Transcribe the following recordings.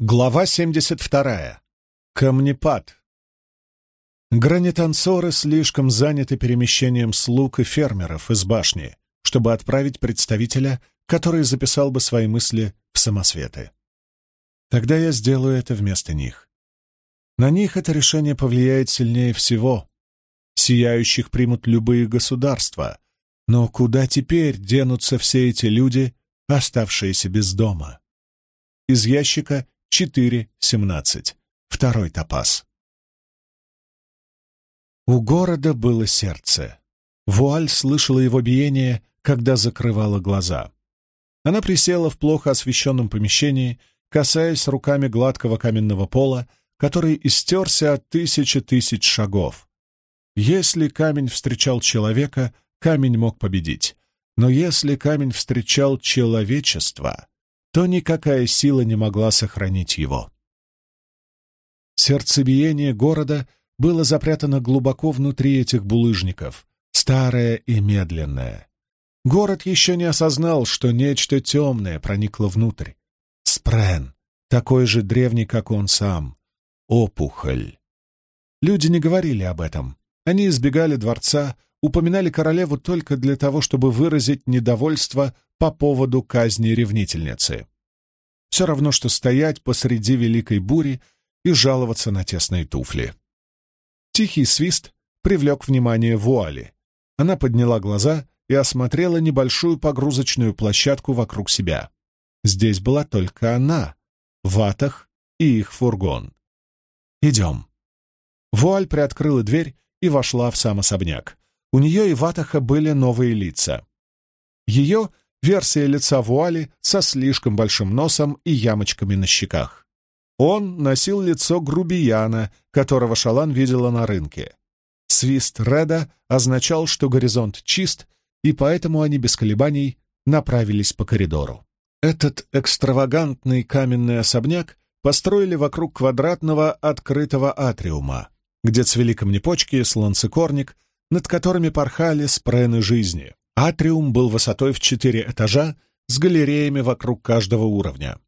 Глава 72. Камнепад. Гранитансоры слишком заняты перемещением слуг и фермеров из башни, чтобы отправить представителя, который записал бы свои мысли в самосветы. Тогда я сделаю это вместо них. На них это решение повлияет сильнее всего. Сияющих примут любые государства, но куда теперь денутся все эти люди, оставшиеся без дома? Из ящика 4.17. Второй топаз. У города было сердце. Вуаль слышала его биение, когда закрывала глаза. Она присела в плохо освещенном помещении, касаясь руками гладкого каменного пола, который истерся от тысячи тысяч шагов. Если камень встречал человека, камень мог победить. Но если камень встречал человечество, то никакая сила не могла сохранить его. Сердцебиение города было запрятано глубоко внутри этих булыжников, старое и медленное. Город еще не осознал, что нечто темное проникло внутрь. Спрен, такой же древний, как он сам. Опухоль. Люди не говорили об этом. Они избегали дворца, упоминали королеву только для того, чтобы выразить недовольство по поводу казни ревнительницы. Все равно, что стоять посреди великой бури и жаловаться на тесные туфли. Тихий свист привлек внимание вуали. Она подняла глаза и осмотрела небольшую погрузочную площадку вокруг себя. Здесь была только она, Ватах и их фургон. «Идем». Вуаль приоткрыла дверь и вошла в сам особняк. У нее и Ватаха были новые лица. Ее — версия лица вуали со слишком большим носом и ямочками на щеках. Он носил лицо грубияна, которого Шалан видела на рынке. Свист Реда означал, что горизонт чист, и поэтому они без колебаний направились по коридору. Этот экстравагантный каменный особняк построили вокруг квадратного открытого атриума, где цвели камнепочки и слонцекорник, над которыми порхали спрены жизни. Атриум был высотой в четыре этажа с галереями вокруг каждого уровня.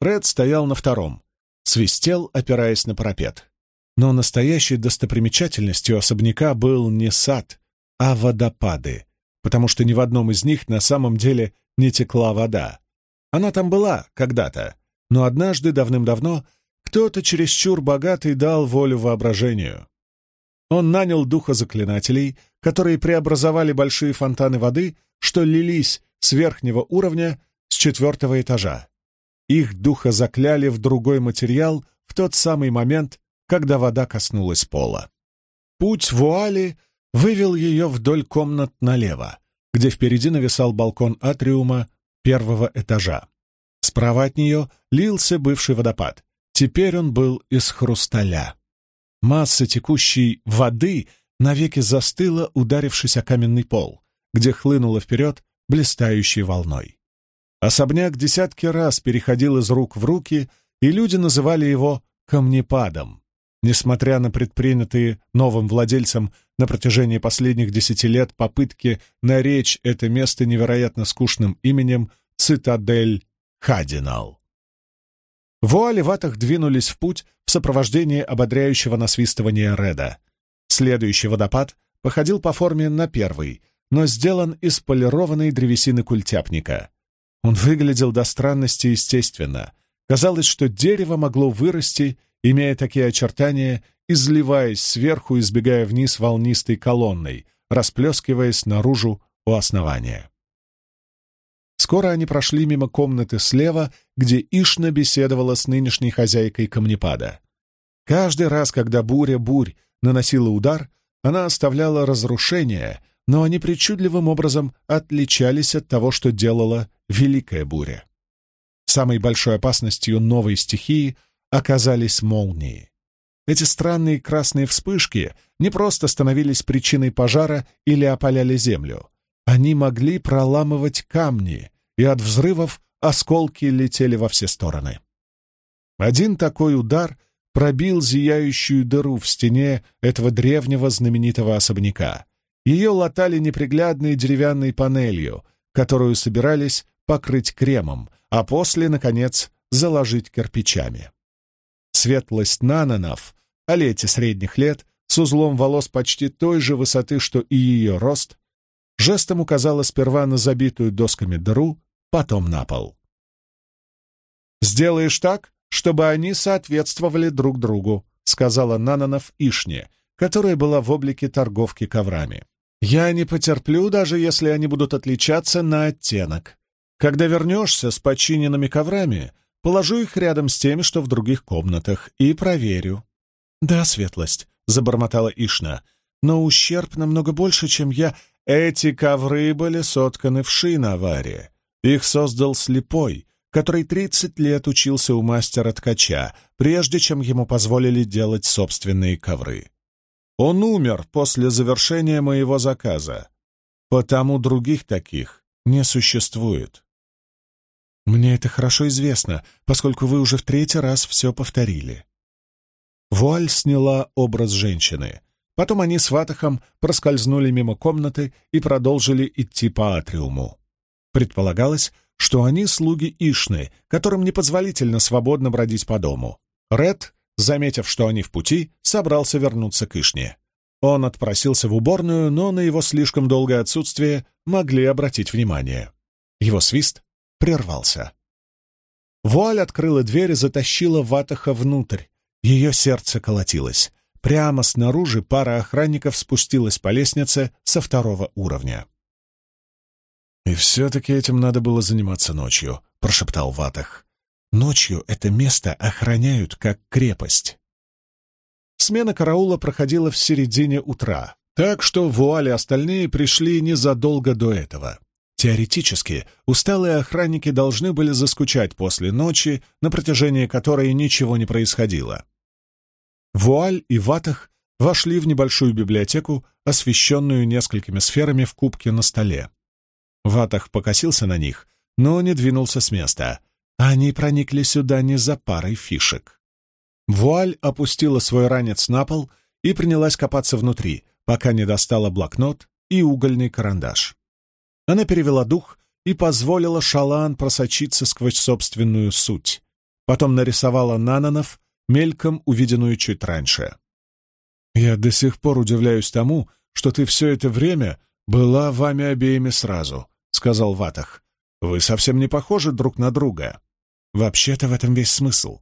Ред стоял на втором, свистел, опираясь на парапет. Но настоящей достопримечательностью особняка был не сад, а водопады, потому что ни в одном из них на самом деле не текла вода. Она там была когда-то, но однажды, давным-давно, кто-то чересчур богатый дал волю воображению. Он нанял духа заклинателей, которые преобразовали большие фонтаны воды, что лились с верхнего уровня, с четвертого этажа. Их духа закляли в другой материал в тот самый момент, когда вода коснулась пола. Путь вуали вывел ее вдоль комнат налево, где впереди нависал балкон атриума первого этажа. Справа от нее лился бывший водопад. Теперь он был из хрусталя. Масса текущей воды навеки застыла, ударившись о каменный пол, где хлынула вперед блистающей волной. Особняк десятки раз переходил из рук в руки, и люди называли его «камнепадом». Несмотря на предпринятые новым владельцем на протяжении последних десяти лет попытки наречь это место невероятно скучным именем «Цитадель Хадинал». Вуали ватах двинулись в путь в сопровождении ободряющего насвистывания Реда. Следующий водопад походил по форме на первый, но сделан из полированной древесины культяпника. Он выглядел до странности естественно. Казалось, что дерево могло вырасти, имея такие очертания, изливаясь сверху, избегая вниз волнистой колонной, расплескиваясь наружу у основания. Скоро они прошли мимо комнаты слева, где Ишна беседовала с нынешней хозяйкой камнепада. Каждый раз, когда буря-бурь наносила удар, она оставляла разрушения, но они причудливым образом отличались от того, что делала Великая буря. Самой большой опасностью новой стихии оказались молнии. Эти странные красные вспышки не просто становились причиной пожара или опаляли землю. Они могли проламывать камни, и от взрывов осколки летели во все стороны. Один такой удар пробил зияющую дыру в стене этого древнего знаменитого особняка. Ее латали неприглядной деревянной панелью, которую собирались покрыть кремом, а после, наконец, заложить кирпичами. Светлость Нананов, Олете средних лет, с узлом волос почти той же высоты, что и ее рост, жестом указала сперва на забитую досками дыру, потом на пол. «Сделаешь так, чтобы они соответствовали друг другу», сказала Нананов Ишне, которая была в облике торговки коврами. «Я не потерплю, даже если они будут отличаться на оттенок. Когда вернешься с починенными коврами, положу их рядом с теми, что в других комнатах, и проверю». «Да, светлость», — забормотала Ишна, — «но ущерб намного больше, чем я...» Эти ковры были сотканы в шиноваре. Их создал слепой, который тридцать лет учился у мастера-ткача, прежде чем ему позволили делать собственные ковры. Он умер после завершения моего заказа, потому других таких не существует. Мне это хорошо известно, поскольку вы уже в третий раз все повторили. Вуаль сняла образ женщины. Потом они с Ватахом проскользнули мимо комнаты и продолжили идти по атриуму. Предполагалось, что они слуги Ишны, которым непозволительно свободно бродить по дому. Ред, заметив, что они в пути, собрался вернуться к Ишне. Он отпросился в уборную, но на его слишком долгое отсутствие могли обратить внимание. Его свист прервался. Вуаль открыла дверь и затащила Ватаха внутрь. Ее сердце колотилось. Прямо снаружи пара охранников спустилась по лестнице со второго уровня. «И все-таки этим надо было заниматься ночью», — прошептал Ватах. «Ночью это место охраняют как крепость». Смена караула проходила в середине утра, так что вуали остальные пришли незадолго до этого. Теоретически, усталые охранники должны были заскучать после ночи, на протяжении которой ничего не происходило. Вуаль и Ватах вошли в небольшую библиотеку, освещенную несколькими сферами в кубке на столе. Ватах покосился на них, но не двинулся с места. Они проникли сюда не за парой фишек. Вуаль опустила свой ранец на пол и принялась копаться внутри, пока не достала блокнот и угольный карандаш. Она перевела дух и позволила Шалан просочиться сквозь собственную суть. Потом нарисовала Нананов, мельком увиденную чуть раньше. «Я до сих пор удивляюсь тому, что ты все это время была вами обеими сразу», — сказал Ватах. «Вы совсем не похожи друг на друга. Вообще-то в этом весь смысл.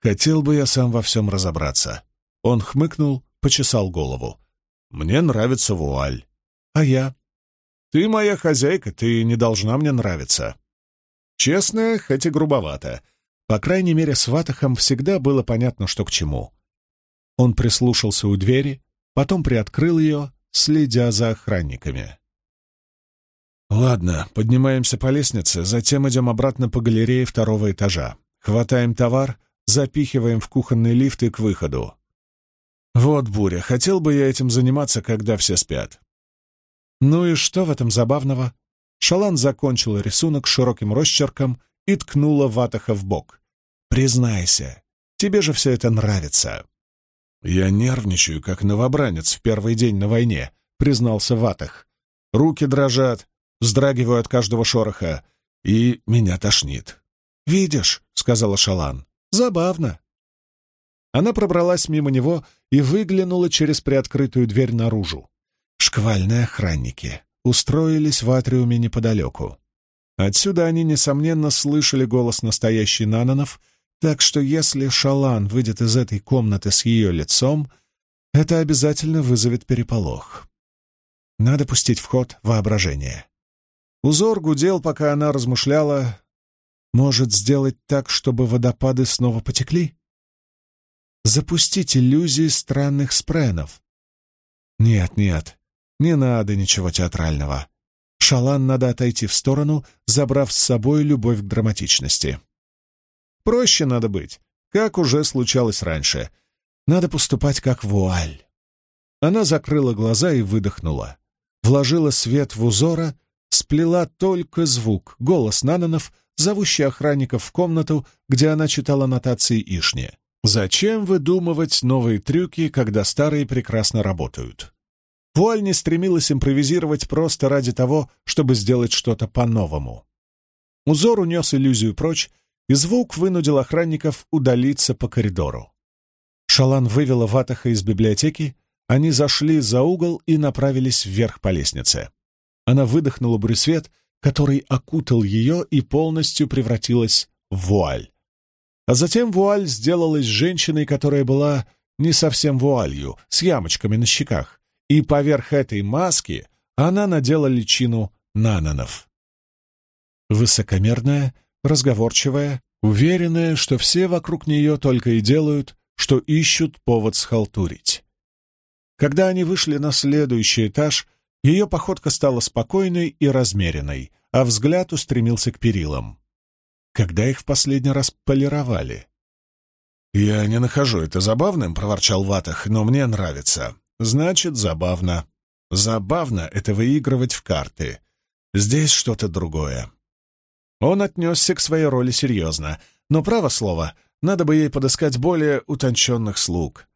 Хотел бы я сам во всем разобраться». Он хмыкнул, почесал голову. «Мне нравится вуаль. А я?» «Ты моя хозяйка, ты не должна мне нравиться». Честно, хоть и грубовато, по крайней мере, с Ватахом всегда было понятно, что к чему. Он прислушался у двери, потом приоткрыл ее, следя за охранниками. «Ладно, поднимаемся по лестнице, затем идем обратно по галерее второго этажа. Хватаем товар, запихиваем в кухонный лифт и к выходу. Вот буря, хотел бы я этим заниматься, когда все спят». «Ну и что в этом забавного?» Шалан закончил рисунок широким росчерком и ткнула Ватаха в бок. «Признайся, тебе же все это нравится». «Я нервничаю, как новобранец в первый день на войне», — признался Ватах. «Руки дрожат, вздрагиваю от каждого шороха, и меня тошнит». «Видишь», — сказала Шалан, — «забавно». Она пробралась мимо него и выглянула через приоткрытую дверь наружу. Шквальные охранники устроились в атриуме неподалеку. Отсюда они, несомненно, слышали голос настоящий Нанонов, так что если Шалан выйдет из этой комнаты с ее лицом, это обязательно вызовет переполох. Надо пустить в ход воображение. Узор гудел, пока она размышляла. Может, сделать так, чтобы водопады снова потекли? Запустить иллюзии странных спренов. Нет, нет, не надо ничего театрального. Шалан надо отойти в сторону, забрав с собой любовь к драматичности. Проще надо быть, как уже случалось раньше. Надо поступать как вуаль. Она закрыла глаза и выдохнула. Вложила свет в узора, сплела только звук, голос Нанонов, зовущий охранников в комнату, где она читала нотации Ишни. Зачем выдумывать новые трюки, когда старые прекрасно работают? Вуаль не стремилась импровизировать просто ради того, чтобы сделать что-то по-новому. Узор унес иллюзию прочь, и звук вынудил охранников удалиться по коридору. Шалан вывела Ватаха из библиотеки, они зашли за угол и направились вверх по лестнице. Она выдохнула брюсвет, который окутал ее и полностью превратилась в вуаль. А затем вуаль сделалась женщиной, которая была не совсем вуалью, с ямочками на щеках, и поверх этой маски она надела личину нанонов. Высокомерная, разговорчивая, уверенная, что все вокруг нее только и делают, что ищут повод схалтурить. Когда они вышли на следующий этаж, ее походка стала спокойной и размеренной, а взгляд устремился к перилам. Когда их в последний раз полировали? «Я не нахожу это забавным», — проворчал Ватах, — «но мне нравится». «Значит, забавно». «Забавно — это выигрывать в карты. Здесь что-то другое». Он отнесся к своей роли серьезно, но, право слово, надо бы ей подыскать более утонченных слуг.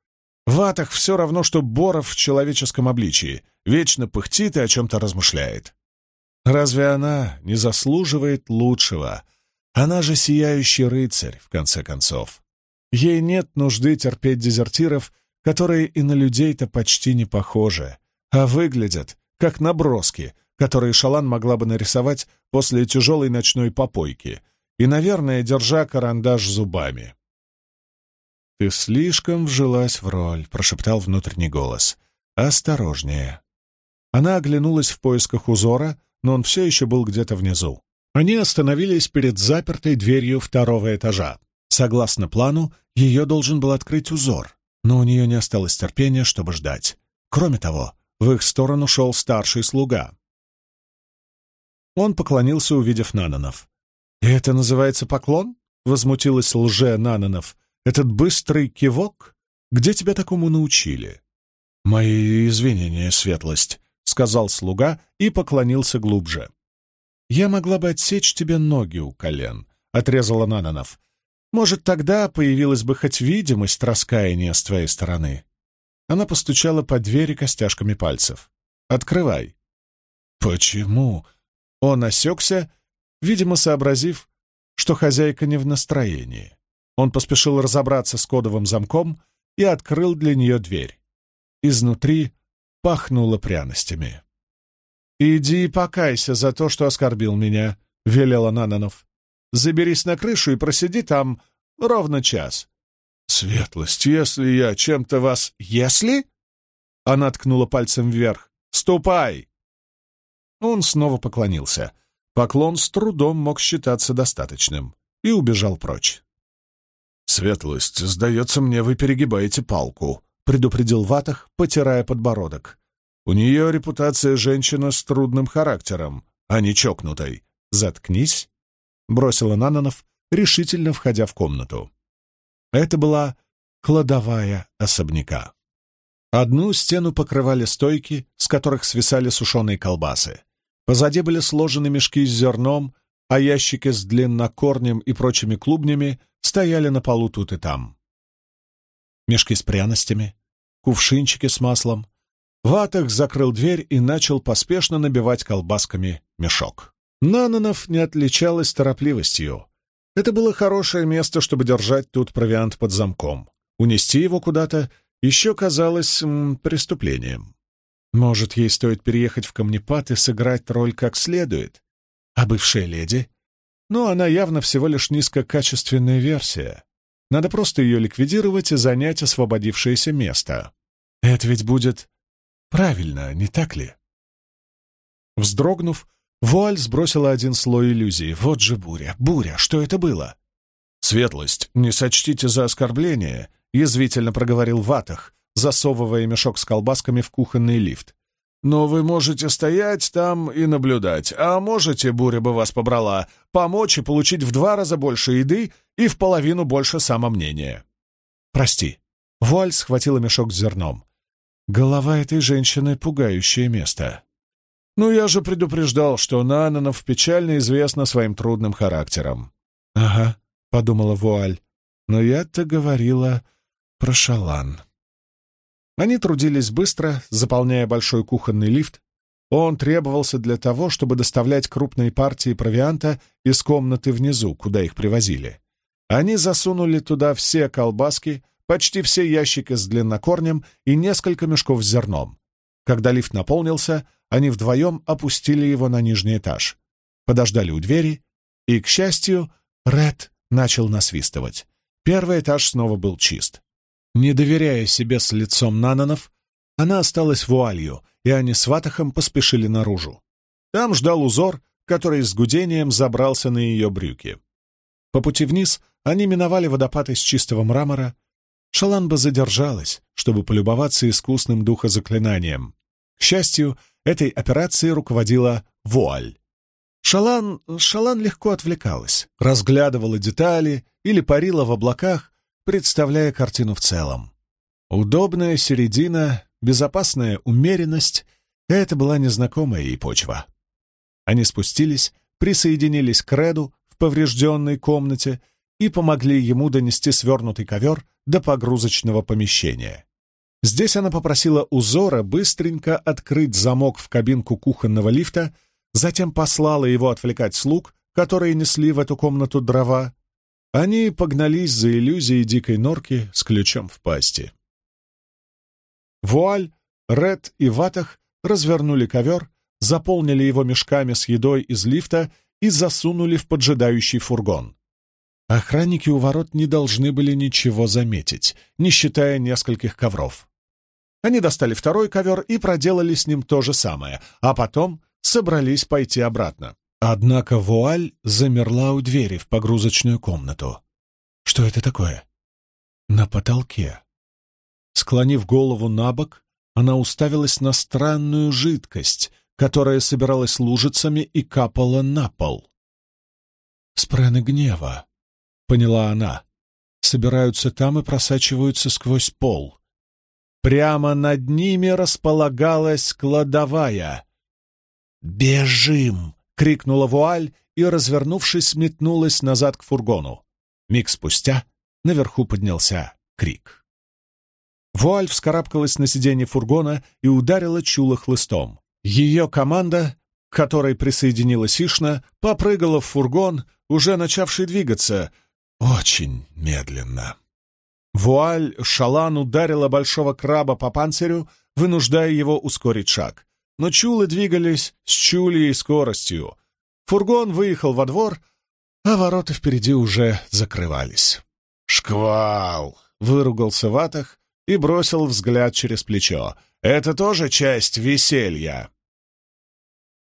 Ватах все равно, что Боров в человеческом обличии, вечно пыхтит и о чем-то размышляет. Разве она не заслуживает лучшего? Она же сияющий рыцарь, в конце концов. Ей нет нужды терпеть дезертиров, которые и на людей-то почти не похожи, а выглядят как наброски, которые Шалан могла бы нарисовать после тяжелой ночной попойки и, наверное, держа карандаш зубами. «Ты слишком вжилась в роль», — прошептал внутренний голос. «Осторожнее». Она оглянулась в поисках узора, но он все еще был где-то внизу. Они остановились перед запертой дверью второго этажа. Согласно плану, ее должен был открыть узор, но у нее не осталось терпения, чтобы ждать. Кроме того, в их сторону шел старший слуга. Он поклонился, увидев Нанонов. «И это называется поклон?» — возмутилась лже Нанонов. Этот быстрый кивок? Где тебя такому научили?» «Мои извинения, светлость», — сказал слуга и поклонился глубже. «Я могла бы отсечь тебе ноги у колен», — отрезала Нанонов. «Может, тогда появилась бы хоть видимость раскаяния с твоей стороны». Она постучала по двери костяшками пальцев. «Открывай». «Почему?» Он осекся, видимо, сообразив, что хозяйка не в настроении. Он поспешил разобраться с кодовым замком и открыл для нее дверь. Изнутри пахнуло пряностями. «Иди и покайся за то, что оскорбил меня», — велел Ананов. «Заберись на крышу и просиди там ровно час». «Светлость, если я чем-то вас...» «Если?» Она ткнула пальцем вверх. «Ступай!» Он снова поклонился. Поклон с трудом мог считаться достаточным и убежал прочь. «Светлость, сдается мне, вы перегибаете палку», — предупредил Ватах, потирая подбородок. «У нее репутация женщина с трудным характером, а не чокнутой. Заткнись», — бросила Нанонов, решительно входя в комнату. Это была кладовая особняка. Одну стену покрывали стойки, с которых свисали сушеные колбасы. Позади были сложены мешки с зерном, а ящики с длиннокорнем и прочими клубнями стояли на полу тут и там. Мешки с пряностями, кувшинчики с маслом. Ватах закрыл дверь и начал поспешно набивать колбасками мешок. Нанонов не отличалась торопливостью. Это было хорошее место, чтобы держать тут провиант под замком. Унести его куда-то еще казалось м, преступлением. Может, ей стоит переехать в Камнепад и сыграть роль как следует? А бывшая леди? Но она явно всего лишь низкокачественная версия. Надо просто ее ликвидировать и занять освободившееся место. Это ведь будет правильно, не так ли? Вздрогнув, Вуаль сбросила один слой иллюзии. Вот же буря, буря, что это было? «Светлость, не сочтите за оскорбление», — язвительно проговорил Ватах, засовывая мешок с колбасками в кухонный лифт. Но вы можете стоять там и наблюдать, а можете, буря бы вас побрала, помочь и получить в два раза больше еды и в половину больше самомнения. Прости. Вуаль схватила мешок с зерном. Голова этой женщины — пугающее место. Ну, я же предупреждал, что Нанонов печально известна своим трудным характером. Ага, — подумала Вуаль, — но я-то говорила про шалан. Они трудились быстро, заполняя большой кухонный лифт. Он требовался для того, чтобы доставлять крупные партии провианта из комнаты внизу, куда их привозили. Они засунули туда все колбаски, почти все ящики с длиннокорнем и несколько мешков с зерном. Когда лифт наполнился, они вдвоем опустили его на нижний этаж. Подождали у двери, и, к счастью, Ред начал насвистывать. Первый этаж снова был чист. Не доверяя себе с лицом Нанонов, она осталась вуалью, и они с Ватахом поспешили наружу. Там ждал узор, который с гудением забрался на ее брюки. По пути вниз они миновали водопад из чистого мрамора. Шаланба задержалась, чтобы полюбоваться искусным духозаклинанием. К счастью, этой операцией руководила вуаль. Шалан, Шалан легко отвлекалась, разглядывала детали или парила в облаках, представляя картину в целом. Удобная середина, безопасная умеренность — это была незнакомая ей почва. Они спустились, присоединились к Реду в поврежденной комнате и помогли ему донести свернутый ковер до погрузочного помещения. Здесь она попросила Узора быстренько открыть замок в кабинку кухонного лифта, затем послала его отвлекать слуг, которые несли в эту комнату дрова. Они погнались за иллюзией дикой норки с ключом в пасти. Вуаль, Ред и Ватах развернули ковер, заполнили его мешками с едой из лифта и засунули в поджидающий фургон. Охранники у ворот не должны были ничего заметить, не считая нескольких ковров. Они достали второй ковер и проделали с ним то же самое, а потом собрались пойти обратно. Однако вуаль замерла у двери в погрузочную комнату. Что это такое? На потолке. Склонив голову на бок, она уставилась на странную жидкость, которая собиралась лужицами и капала на пол. «Спрены гнева», — поняла она, — собираются там и просачиваются сквозь пол. Прямо над ними располагалась кладовая. «Бежим!» — крикнула вуаль и, развернувшись, метнулась назад к фургону. Миг спустя наверху поднялся крик. Вуаль вскарабкалась на сиденье фургона и ударила чула хлыстом. Ее команда, к которой присоединилась Ишна, попрыгала в фургон, уже начавший двигаться, очень медленно. Вуаль Шалан ударила большого краба по панцирю, вынуждая его ускорить шаг. Но чулы двигались с чулей скоростью. Фургон выехал во двор, а ворота впереди уже закрывались. «Шквал!» — выругался Ватах и бросил взгляд через плечо. «Это тоже часть веселья!»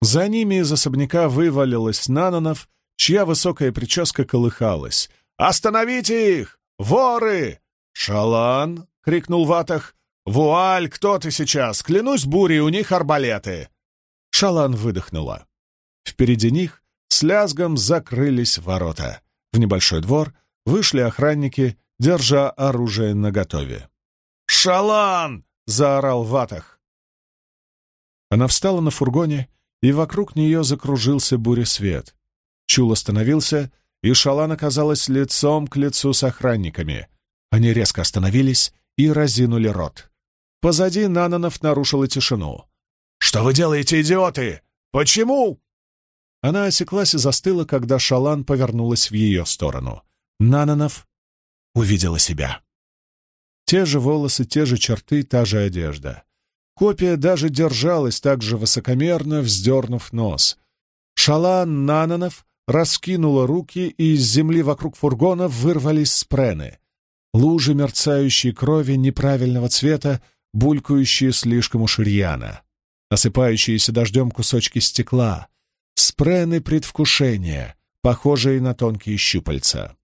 За ними из особняка вывалилась Нанонов, чья высокая прическа колыхалась. «Остановите их! Воры!» «Шалан!» — крикнул Ватах. «Вуаль, кто ты сейчас? Клянусь бурей, у них арбалеты!» Шалан выдохнула. Впереди них с лязгом закрылись ворота. В небольшой двор вышли охранники, держа оружие наготове. «Шалан!» — заорал Ватах. Она встала на фургоне, и вокруг нее закружился буресвет. Чул остановился, и Шалан оказалась лицом к лицу с охранниками. Они резко остановились и разинули рот. Позади Нанонов нарушила тишину. «Что вы делаете, идиоты? Почему?» Она осеклась и застыла, когда Шалан повернулась в ее сторону. Нанонов увидела себя. Те же волосы, те же черты, та же одежда. Копия даже держалась так же высокомерно, вздернув нос. Шалан Нанонов раскинула руки, и из земли вокруг фургона вырвались спрены. Лужи мерцающей крови неправильного цвета, булькающие слишком у ширьяна. Осыпающиеся дождем кусочки стекла. Спрены предвкушения, похожие на тонкие щупальца.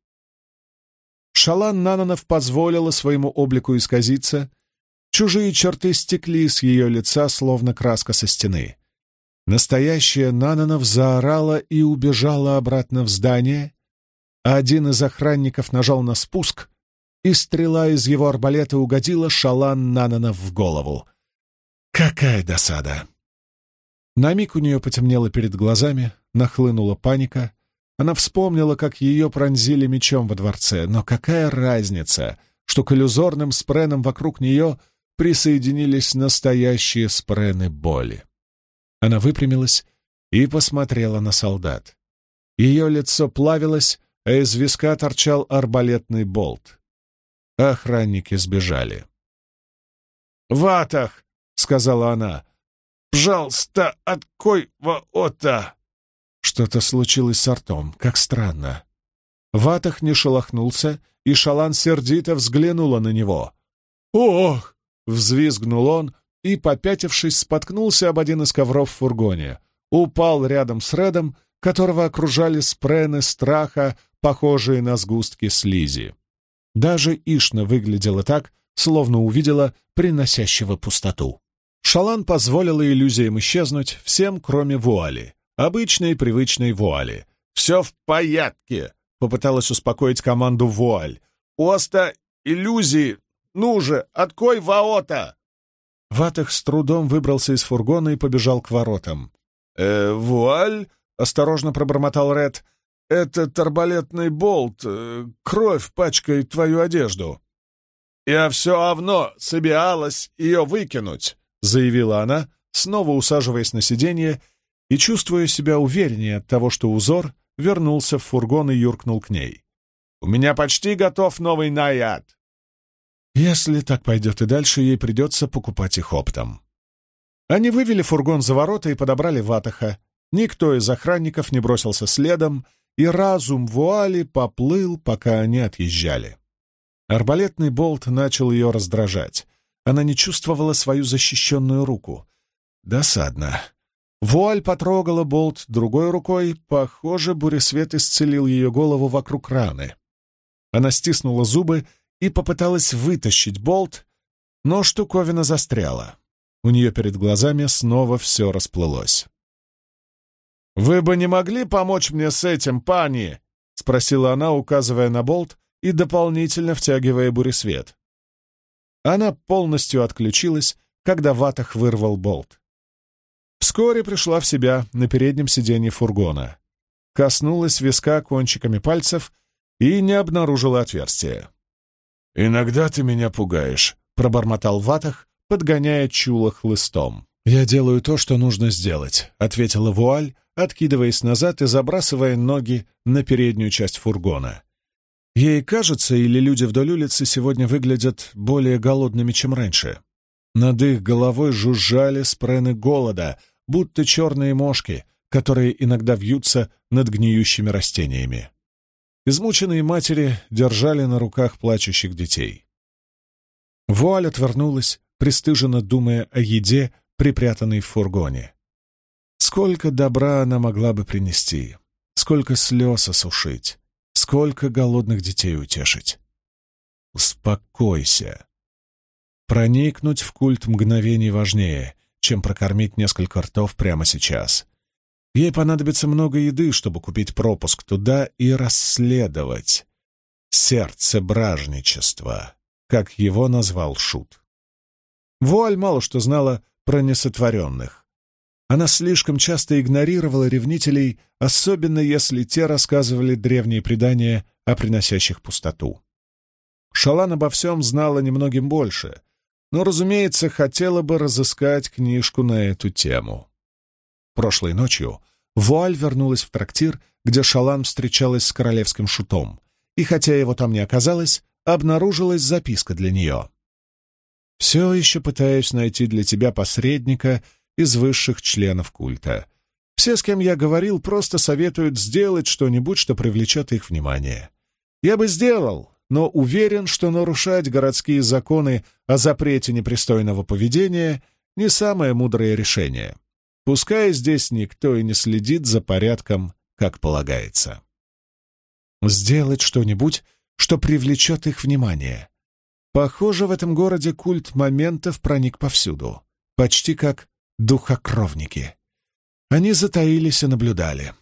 Шалан Нанонов позволила своему облику исказиться. Чужие черты стекли с ее лица, словно краска со стены. Настоящая Нанонов заорала и убежала обратно в здание, а один из охранников нажал на спуск, и стрела из его арбалета угодила Шалан Нанонов в голову. Какая досада! На миг у нее потемнело перед глазами, нахлынула паника. Она вспомнила, как ее пронзили мечом во дворце, но какая разница, что к иллюзорным спренам вокруг нее присоединились настоящие спрены боли. Она выпрямилась и посмотрела на солдат. Ее лицо плавилось, а из виска торчал арбалетный болт. Охранники сбежали. «Ватах!» — сказала она. «Пожалуйста, откой воота!» Что-то случилось с ртом, как странно. Ватах не шелохнулся, и Шалан сердито взглянула на него. «Ох!» — взвизгнул он и, попятившись, споткнулся об один из ковров в фургоне. Упал рядом с Редом, которого окружали спрены страха, похожие на сгустки слизи. Даже Ишна выглядела так, словно увидела приносящего пустоту. Шалан позволила иллюзиям исчезнуть всем, кроме вуали, обычной привычной вуали. «Все в порядке!» — попыталась успокоить команду вуаль. «Оста иллюзии! Ну же, откой ваота!» Ватах с трудом выбрался из фургона и побежал к воротам. «Э, вуаль?» — осторожно пробормотал Ред. «Этот арбалетный болт, э, кровь пачкает твою одежду». «Я все равно собиралась ее выкинуть», — заявила она, снова усаживаясь на сиденье и чувствуя себя увереннее от того, что узор вернулся в фургон и юркнул к ней. «У меня почти готов новый наряд». Если так пойдет и дальше, ей придется покупать их оптом. Они вывели фургон за ворота и подобрали ватаха. Никто из охранников не бросился следом, и разум вуали поплыл, пока они отъезжали. Арбалетный болт начал ее раздражать. Она не чувствовала свою защищенную руку. Досадно. Вуаль потрогала болт другой рукой. Похоже, буресвет исцелил ее голову вокруг раны. Она стиснула зубы и попыталась вытащить болт, но штуковина застряла. У нее перед глазами снова все расплылось. «Вы бы не могли помочь мне с этим, пани?» — спросила она, указывая на болт и дополнительно втягивая буресвет. Она полностью отключилась, когда Ватах вырвал болт. Вскоре пришла в себя на переднем сиденье фургона. Коснулась виска кончиками пальцев и не обнаружила отверстия. «Иногда ты меня пугаешь», — пробормотал Ватах, подгоняя чуло хлыстом. «Я делаю то, что нужно сделать», — ответила Вуаль, откидываясь назад и забрасывая ноги на переднюю часть фургона. Ей кажется, или люди вдоль улицы сегодня выглядят более голодными, чем раньше. Над их головой жужжали спрены голода, будто черные мошки, которые иногда вьются над гниющими растениями. Измученные матери держали на руках плачущих детей. Вуаль отвернулась, пристыженно думая о еде, припрятанной в фургоне. Сколько добра она могла бы принести, сколько слез осушить, Сколько голодных детей утешить? Успокойся. Проникнуть в культ мгновений важнее, чем прокормить несколько ртов прямо сейчас. Ей понадобится много еды, чтобы купить пропуск туда и расследовать. Сердце бражничества, как его назвал Шут. Вуаль мало что знала про несотворенных. Она слишком часто игнорировала ревнителей, особенно если те рассказывали древние предания о приносящих пустоту. Шалан обо всем знала немногим больше, но, разумеется, хотела бы разыскать книжку на эту тему. Прошлой ночью Вуаль вернулась в трактир, где Шалан встречалась с королевским шутом, и, хотя его там не оказалось, обнаружилась записка для нее. «Все еще пытаюсь найти для тебя посредника из высших членов культа. Все, с кем я говорил, просто советуют сделать что-нибудь, что привлечет их внимание. Я бы сделал, но уверен, что нарушать городские законы о запрете непристойного поведения — не самое мудрое решение. Пускай здесь никто и не следит за порядком, как полагается. Сделать что-нибудь, что привлечет их внимание. Похоже, в этом городе культ моментов проник повсюду, почти как духокровники. Они затаились и наблюдали.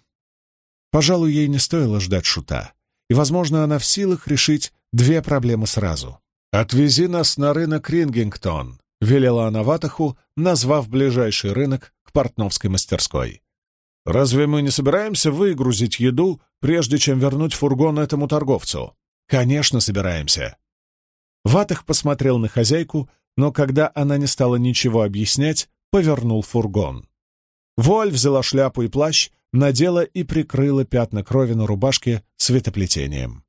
Пожалуй, ей не стоило ждать шута, и, возможно, она в силах решить две проблемы сразу. «Отвези нас на рынок Рингингтон», — велела она Ватаху, назвав ближайший рынок к портновской мастерской. «Разве мы не собираемся выгрузить еду, прежде чем вернуть фургон этому торговцу?» «Конечно, собираемся». Ватах посмотрел на хозяйку, но когда она не стала ничего объяснять, повернул фургон. Воль взяла шляпу и плащ, надела и прикрыла пятна крови на рубашке светоплетением.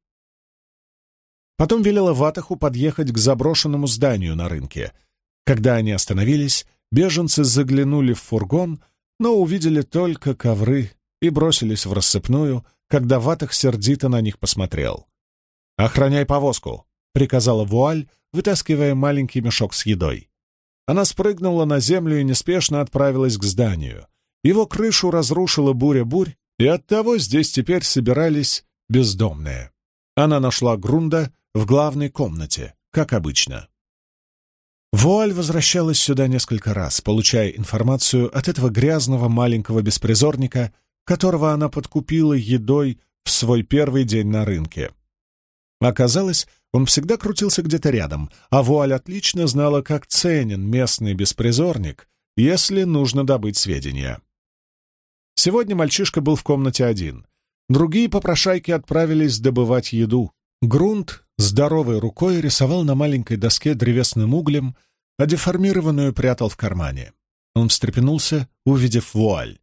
Потом велела Ватаху подъехать к заброшенному зданию на рынке. Когда они остановились, беженцы заглянули в фургон, но увидели только ковры и бросились в рассыпную, когда Ватах сердито на них посмотрел. «Охраняй повозку», — приказала Вуаль, вытаскивая маленький мешок с едой. Она спрыгнула на землю и неспешно отправилась к зданию. Его крышу разрушила буря-бурь, и оттого здесь теперь собирались бездомные. Она нашла Грунда в главной комнате, как обычно. Вуаль возвращалась сюда несколько раз, получая информацию от этого грязного маленького беспризорника, которого она подкупила едой в свой первый день на рынке. Оказалось, он всегда крутился где-то рядом, а Вуаль отлично знала, как ценен местный беспризорник, если нужно добыть сведения. Сегодня мальчишка был в комнате один. Другие попрошайки отправились добывать еду. Грунт здоровой рукой рисовал на маленькой доске древесным углем, а деформированную прятал в кармане. Он встрепенулся, увидев вуаль.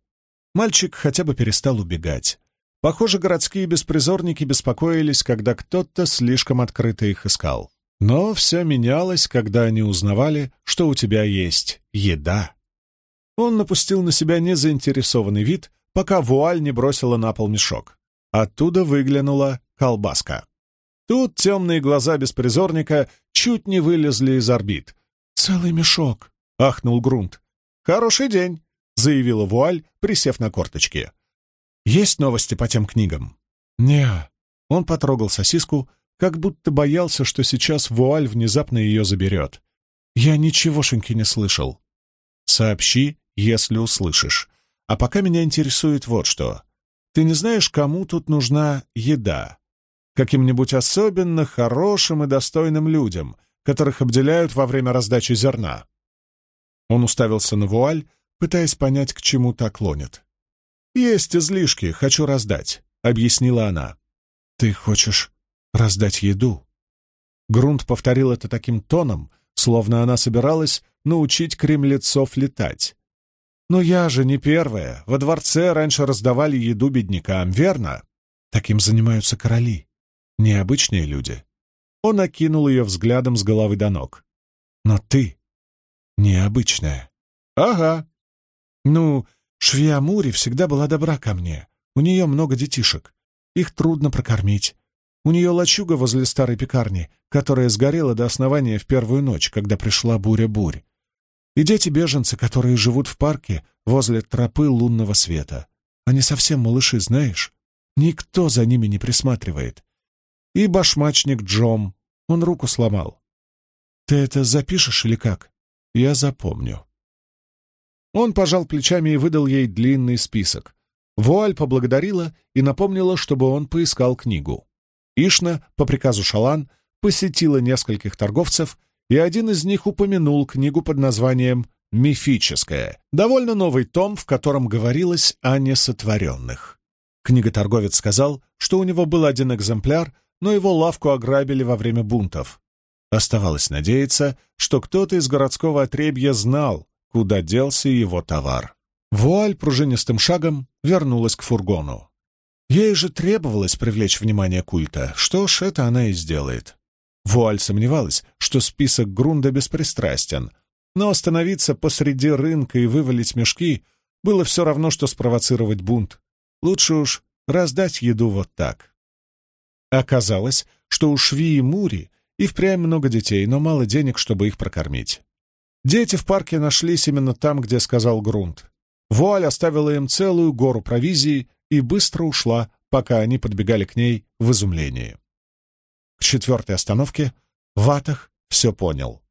Мальчик хотя бы перестал убегать. Похоже, городские беспризорники беспокоились, когда кто-то слишком открыто их искал. Но все менялось, когда они узнавали, что у тебя есть еда. Он напустил на себя незаинтересованный вид, пока вуаль не бросила на пол мешок. Оттуда выглянула колбаска. Тут темные глаза беспризорника чуть не вылезли из орбит. «Целый мешок!» — ахнул Грунт. «Хороший день!» — заявила вуаль, присев на корточки. Есть новости по тем книгам? Не. Он потрогал сосиску, как будто боялся, что сейчас вуаль внезапно ее заберет. Я ничегошеньки не слышал. Сообщи, если услышишь. А пока меня интересует вот что. Ты не знаешь, кому тут нужна еда? Каким-нибудь особенно хорошим и достойным людям, которых обделяют во время раздачи зерна. Он уставился на вуаль, пытаясь понять, к чему так клонит. «Есть излишки, хочу раздать», — объяснила она. «Ты хочешь раздать еду?» Грунт повторил это таким тоном, словно она собиралась научить кремлецов летать. «Но я же не первая. Во дворце раньше раздавали еду беднякам, верно? Таким занимаются короли, необычные люди». Он окинул ее взглядом с головы до ног. «Но ты необычная». «Ага». «Ну, Швея Мури всегда была добра ко мне. У нее много детишек. Их трудно прокормить. У нее лачуга возле старой пекарни, которая сгорела до основания в первую ночь, когда пришла буря-бурь. И дети-беженцы, которые живут в парке возле тропы лунного света. Они совсем малыши, знаешь? Никто за ними не присматривает. И башмачник Джом. Он руку сломал. Ты это запишешь или как? Я запомню. Он пожал плечами и выдал ей длинный список. Вуаль поблагодарила и напомнила, чтобы он поискал книгу. Ишна, по приказу Шалан, посетила нескольких торговцев, и один из них упомянул книгу под названием «Мифическая», довольно новый том, в котором говорилось о несотворенных. Книготорговец сказал, что у него был один экземпляр, но его лавку ограбили во время бунтов. Оставалось надеяться, что кто-то из городского отребья знал, куда делся его товар. Вуаль пружинистым шагом вернулась к фургону. Ей же требовалось привлечь внимание культа. Что ж, это она и сделает. Вуаль сомневалась, что список Грунда беспристрастен, но остановиться посреди рынка и вывалить мешки было все равно, что спровоцировать бунт. Лучше уж раздать еду вот так. Оказалось, что у Шви и Мури и впрямь много детей, но мало денег, чтобы их прокормить. Дети в парке нашлись именно там, где сказал Грунт. Вуаль оставила им целую гору провизии и быстро ушла, пока они подбегали к ней в изумлении. К четвертой остановке Ватах все понял.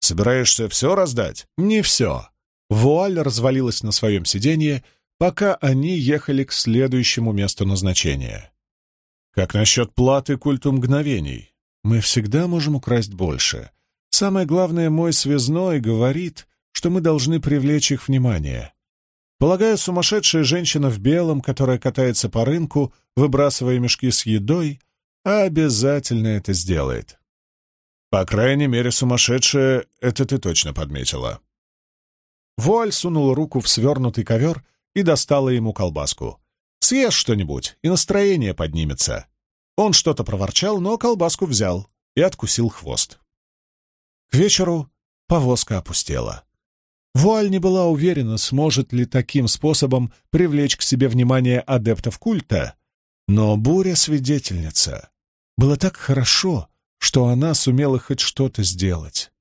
«Собираешься все раздать?» «Не все». Вуаль развалилась на своем сиденье, пока они ехали к следующему месту назначения. «Как насчет платы культу мгновений? Мы всегда можем украсть больше. Самое главное, мой связной говорит, что мы должны привлечь их внимание. Полагаю, сумасшедшая женщина в белом, которая катается по рынку, выбрасывая мешки с едой, обязательно это сделает. По крайней мере, сумасшедшая, это ты точно подметила. Вуаль сунул руку в свернутый ковер и достала ему колбаску. «Съешь что-нибудь, и настроение поднимется». Он что-то проворчал, но колбаску взял и откусил хвост. К вечеру повозка опустела. Вуаль не была уверена, сможет ли таким способом привлечь к себе внимание адептов культа, но буря-свидетельница. Было так хорошо, что она сумела хоть что-то сделать.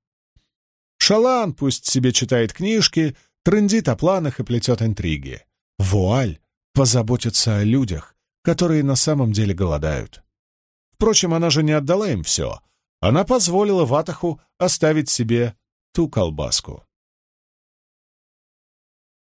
Шалан пусть себе читает книжки, трындит о планах и плетет интриги. Вуаль позаботится о людях, которые на самом деле голодают. Впрочем, она же не отдала им все. Она позволила Ватаху оставить себе ту колбаску.